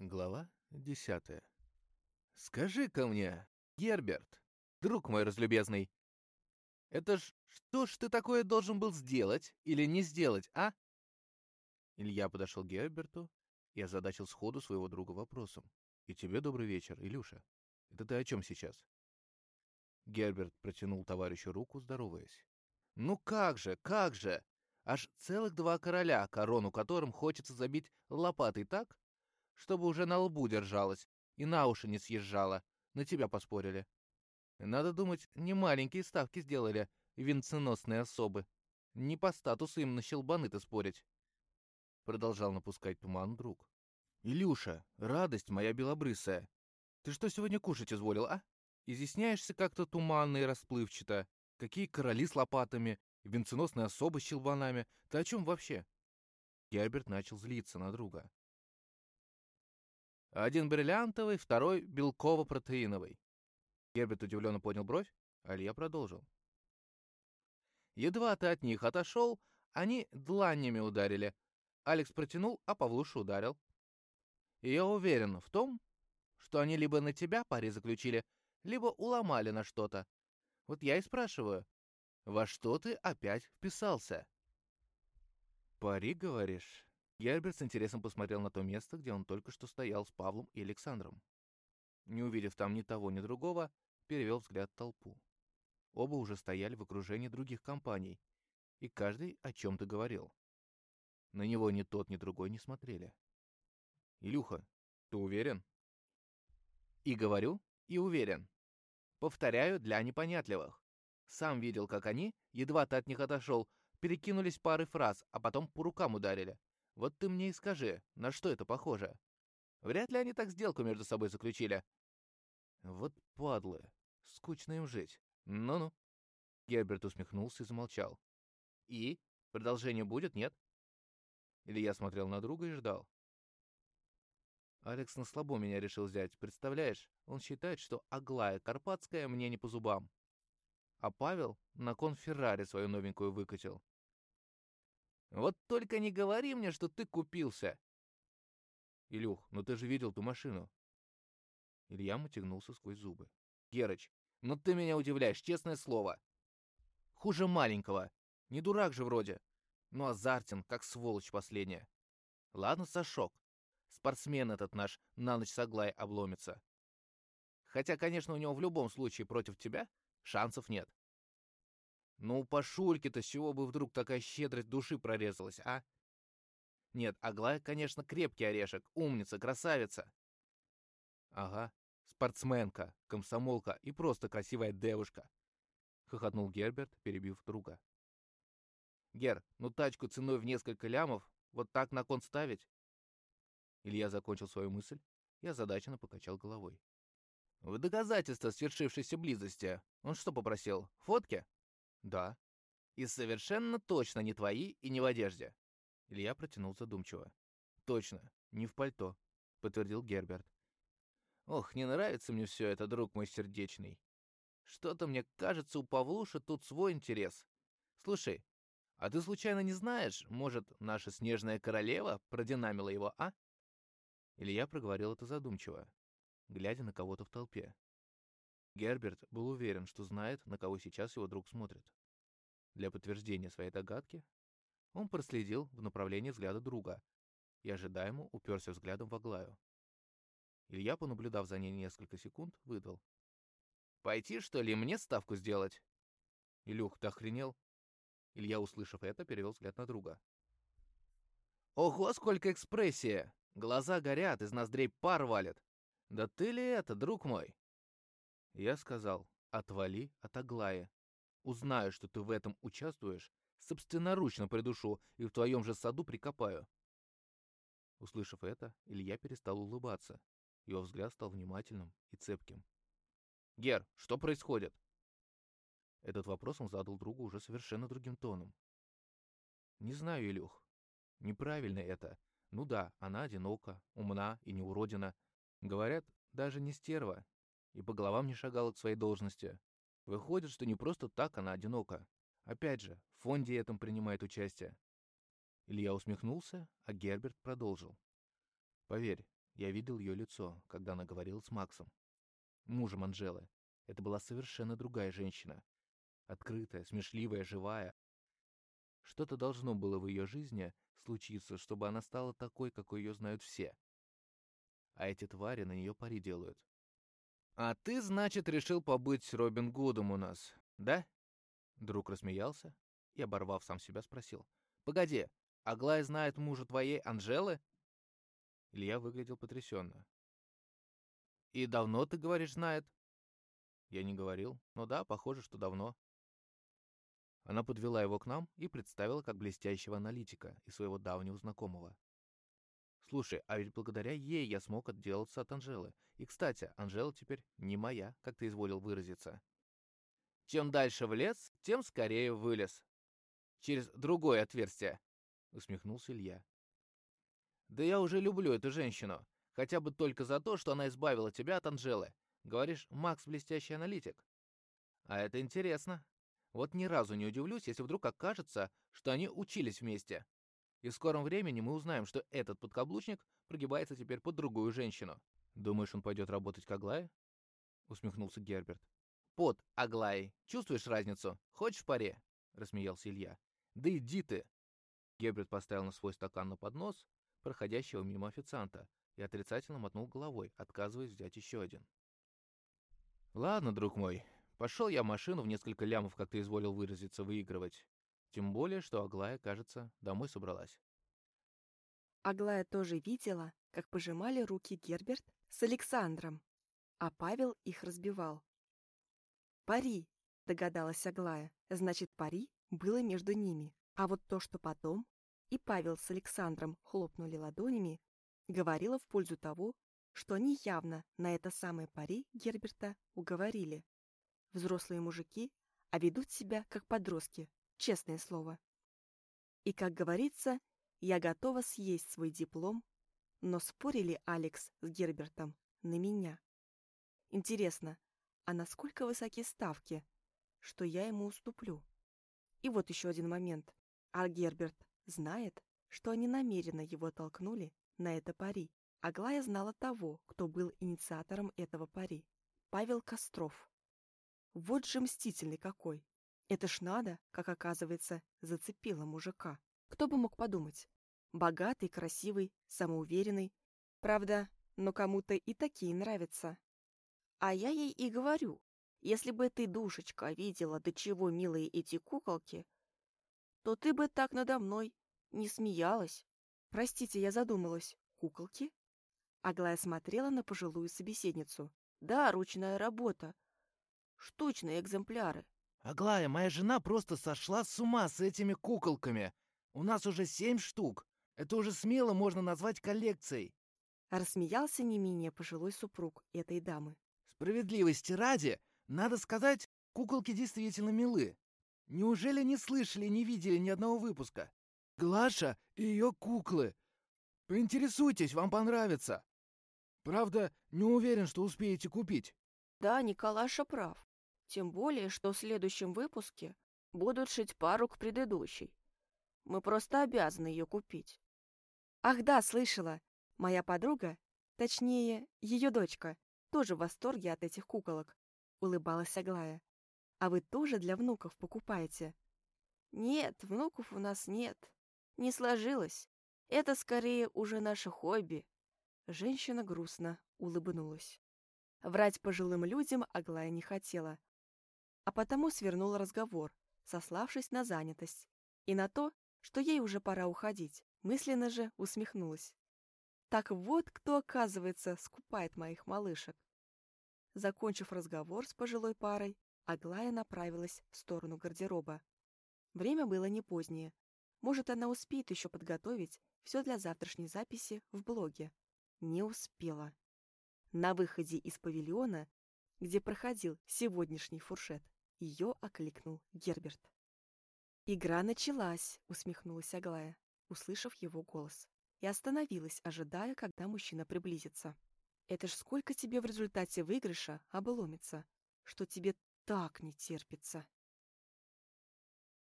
Глава десятая. «Скажи-ка мне, Герберт, друг мой разлюбезный, это ж что ж ты такое должен был сделать или не сделать, а?» Илья подошел к Герберту и озадачил сходу своего друга вопросом. «И тебе добрый вечер, Илюша. Это ты о чем сейчас?» Герберт протянул товарищу руку, здороваясь. «Ну как же, как же! Аж целых два короля, корону которым хочется забить лопатой так, чтобы уже на лбу держалась и на уши не съезжала. На тебя поспорили. Надо думать, не маленькие ставки сделали венценосные особы. Не по статусу им на щелбаны-то спорить. Продолжал напускать туман друг. «Илюша, радость моя белобрысая, ты что сегодня кушать изволил, а? Изъясняешься как-то туманно и расплывчато. Какие короли с лопатами, венценосные особы с щелбанами. Ты о чем вообще?» Герберт начал злиться на друга. Один бриллиантовый, второй белково-протеиновый. Герберт удивленно поднял бровь, а Илья продолжил. Едва ты от них отошел, они дланями ударили. Алекс протянул, а Павлуша ударил. И я уверен в том, что они либо на тебя пари заключили, либо уломали на что-то. Вот я и спрашиваю, во что ты опять вписался? Пари, говоришь? Герберт с интересом посмотрел на то место, где он только что стоял с Павлом и Александром. Не увидев там ни того, ни другого, перевел взгляд толпу. Оба уже стояли в окружении других компаний, и каждый о чем-то говорил. На него ни тот, ни другой не смотрели. «Илюха, ты уверен?» «И говорю, и уверен. Повторяю для непонятливых. Сам видел, как они, едва ты от них отошел, перекинулись парой фраз, а потом по рукам ударили. Вот ты мне и скажи, на что это похоже? Вряд ли они так сделку между собой заключили. Вот падлы. Скучно им жить. Ну-ну. Герберт усмехнулся и замолчал. И? Продолжение будет, нет? Или я смотрел на друга и ждал. Алекс на слабо меня решил взять, представляешь? Он считает, что Аглая Карпатская мне не по зубам. А Павел на кон Феррари свою новенькую выкатил. Вот только не говори мне, что ты купился. Илюх, ну ты же видел ту машину. Илья мотягнулся сквозь зубы. Герыч, ну ты меня удивляешь, честное слово. Хуже маленького. Не дурак же вроде. Но азартен, как сволочь последняя. Ладно, Сашок. Спортсмен этот наш на ночь с Аглай обломится. Хотя, конечно, у него в любом случае против тебя шансов нет. Ну, по Шурке-то с чего бы вдруг такая щедрость души прорезалась, а? Нет, Аглая, конечно, крепкий орешек, умница, красавица. Ага, спортсменка, комсомолка и просто красивая девушка. Хохотнул Герберт, перебив друга. Гер, ну тачку ценой в несколько лямов вот так на кон ставить? Илья закончил свою мысль и озадаченно покачал головой. В доказательство свершившейся близости он что попросил? Фотки? «Да». «И совершенно точно не твои и не в одежде». Илья протянул задумчиво. «Точно, не в пальто», — подтвердил Герберт. «Ох, не нравится мне все это, друг мой сердечный. Что-то мне кажется, у Павлуша тут свой интерес. Слушай, а ты случайно не знаешь, может, наша снежная королева продинамила его, а?» Илья проговорил это задумчиво, глядя на кого-то в толпе. Герберт был уверен, что знает, на кого сейчас его друг смотрит. Для подтверждения своей догадки он проследил в направлении взгляда друга и ожидаемо уперся взглядом в Аглаю. Илья, понаблюдав за ней несколько секунд, выдал. «Пойти, что ли, мне ставку сделать?» «Илюх, ты охренел?» Илья, услышав это, перевел взгляд на друга. «Ого, сколько экспрессии! Глаза горят, из ноздрей пар валит! Да ты ли это, друг мой?» Я сказал, отвали от Аглаи. Узнаю, что ты в этом участвуешь, собственноручно придушу и в твоем же саду прикопаю. Услышав это, Илья перестал улыбаться. Его взгляд стал внимательным и цепким. «Гер, что происходит?» Этот вопрос он задал другу уже совершенно другим тоном. «Не знаю, Илюх. Неправильно это. Ну да, она одинока, умна и не уродина. Говорят, даже не стерва, и по головам не шагала к своей должности. Выходит, что не просто так она одинока. Опять же, в фонде этом принимает участие. Илья усмехнулся, а Герберт продолжил. Поверь, Я видел ее лицо, когда она говорила с Максом, мужем Анжелы. Это была совершенно другая женщина. Открытая, смешливая, живая. Что-то должно было в ее жизни случиться, чтобы она стала такой, какой ее знают все. А эти твари на нее пари делают. «А ты, значит, решил побыть Робин Гудом у нас, да?» Друг рассмеялся и, оборвав сам себя, спросил. «Погоди, Аглая знает мужа твоей Анжелы?» Илья выглядел потрясенно. «И давно, ты говоришь, знает?» Я не говорил, но да, похоже, что давно. Она подвела его к нам и представила как блестящего аналитика и своего давнего знакомого. Слушай, а ведь благодаря ей я смог отделаться от Анжелы. И, кстати, Анжела теперь не моя, как ты изволил выразиться. Чем дальше в лес, тем скорее вылез. Через другое отверстие, — усмехнулся Илья. Да я уже люблю эту женщину. Хотя бы только за то, что она избавила тебя от Анжелы. Говоришь, Макс блестящий аналитик. А это интересно. Вот ни разу не удивлюсь, если вдруг окажется, что они учились вместе. И в скором времени мы узнаем, что этот подкаблучник прогибается теперь под другую женщину. Думаешь, он пойдет работать к Аглае? Усмехнулся Герберт. Под Аглаей. Чувствуешь разницу? Хочешь в паре? Рассмеялся Илья. Да иди ты. Герберт поставил на свой стакан на поднос проходящего мимо официанта и отрицательно мотнул головой, отказываясь взять еще один. «Ладно, друг мой, пошел я машину в несколько лямов, как ты изволил выразиться, выигрывать. Тем более, что Аглая, кажется, домой собралась. Аглая тоже видела, как пожимали руки Герберт с Александром, а Павел их разбивал. «Пари!» — догадалась Аглая. Значит, пари было между ними. А вот то, что потом и Павел с Александром хлопнули ладонями, говорило в пользу того, что они явно на это самое пари Герберта уговорили. Взрослые мужики, а ведут себя как подростки, честное слово. И, как говорится, я готова съесть свой диплом, но спорили Алекс с Гербертом на меня. Интересно, а насколько высоки ставки, что я ему уступлю? И вот еще один момент. А Герберт знает, что они намеренно его толкнули на это пари. Аглая знала того, кто был инициатором этого пари. Павел Костров. Вот же мстительный какой. Это ж надо, как оказывается, зацепило мужика. Кто бы мог подумать? Богатый, красивый, самоуверенный. Правда, но кому-то и такие нравятся. А я ей и говорю, если бы ты, душечка, видела, до чего милые эти куколки, то ты бы так надо мной не смеялась. Простите, я задумалась. Куколки? Аглая смотрела на пожилую собеседницу. Да, ручная работа. Штучные экземпляры. «Аглая, моя жена просто сошла с ума с этими куколками. У нас уже семь штук. Это уже смело можно назвать коллекцией». Рассмеялся не менее пожилой супруг этой дамы. «Справедливости ради, надо сказать, куколки действительно милы. Неужели не слышали, не видели ни одного выпуска? Глаша и ее куклы. Поинтересуйтесь, вам понравится. Правда, не уверен, что успеете купить». Да, Николаша прав. Тем более, что в следующем выпуске будут шить пару к предыдущей. Мы просто обязаны ее купить. Ах да, слышала. Моя подруга, точнее, ее дочка, тоже в восторге от этих куколок. Улыбалась Аглая. А вы тоже для внуков покупаете? Нет, внуков у нас нет. Не сложилось. Это скорее уже наше хобби. Женщина грустно улыбнулась. Врать пожилым людям Аглая не хотела, а потому свернула разговор, сославшись на занятость и на то, что ей уже пора уходить, мысленно же усмехнулась. Так вот, кто, оказывается, скупает моих малышек. Закончив разговор с пожилой парой, Аглая направилась в сторону гардероба. Время было не позднее. Может, она успеет еще подготовить все для завтрашней записи в блоге. Не успела. На выходе из павильона где проходил сегодняшний фуршет, ее окликнул Герберт. «Игра началась», — усмехнулась Аглая, услышав его голос, и остановилась, ожидая, когда мужчина приблизится. «Это ж сколько тебе в результате выигрыша обломится, что тебе так не терпится!»